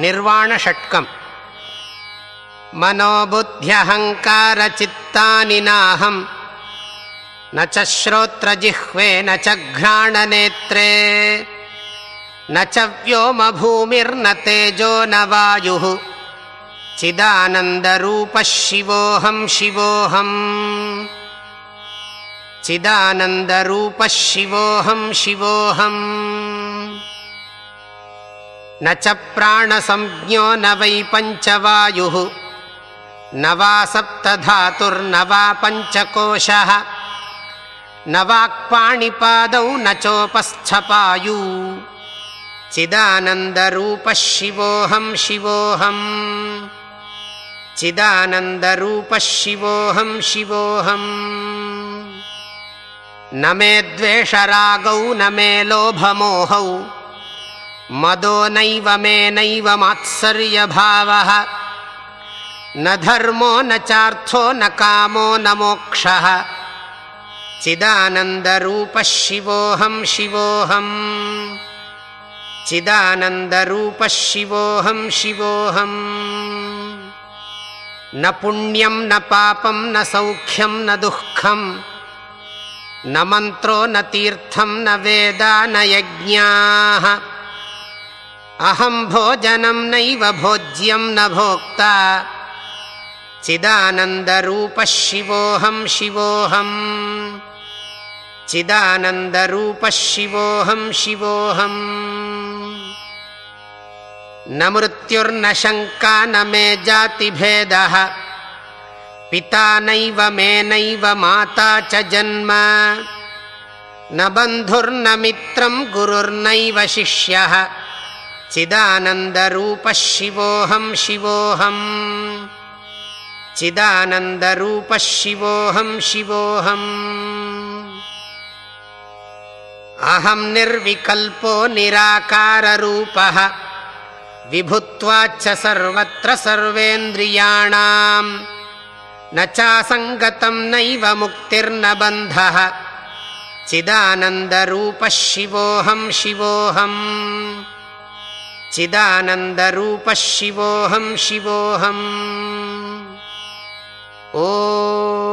निर्वाणषट्कम्। मनोबुद्ध्यहङ्कारचित्तानि नाहम् न च श्रोत्रजिह्वे न च घ्राणनेत्रे। न च व्योमभूमिर्न तेजो न वायुः। चिदानन्दरूपः शिवोऽहं शिवोऽहम् चिदानन्दरूपः शिवोऽहं शिवोऽहम्। न च प्राणसंज्ञो न वै पञ्चवायुः न वा सप्तधातुर्न वा पञ्चकोशः न वाक्पाणिपादौ न चोपस्थपायू। चिदानन्दरूपः शिवोऽहं शिवोऽहम्। चिदानन्दरूपः शिवोऽहं शिवोऽहम् न मे द्वेषरागौ न मे लोभमोहौ। मदो नैव मे नैव मात्सर्यभावः। न धर्मो न चार्थो न कामो न मोक्षः। चिदानन्दरूपः न पुण्यं न पापं न सौख्यं न दुःखम् न मन्त्रो न तीर्थं न वेदा न यज्ञाः। अहं भोजनं नैव भोज्यं न भोक्ता। चिदानन्दरूपः शिवोऽहं शिवोऽहम्। न मृत्युर्न शङ्का न मे जातिभेदः पिता नैव मे नैव माता च जन्म। न बन्धुर्न मित्रं गुरुर्नैव शिष्यः। चिदानन्दरूपः शिवोऽहं शिवोऽहम्। चिदानन्दरूपः शिवोऽहं शिवोऽहम्। अहं निर्विकल्पो निराकाररूपः। विभुत्वाच्च सर्वत्र सर्वेन्द्रियाणाम् न चासङ्गतं नैव मुक्तिर्न बन्धः। चिदानन्दरूपः शिवोऽहं शिवोऽहम् शिवोऽहम्। ओ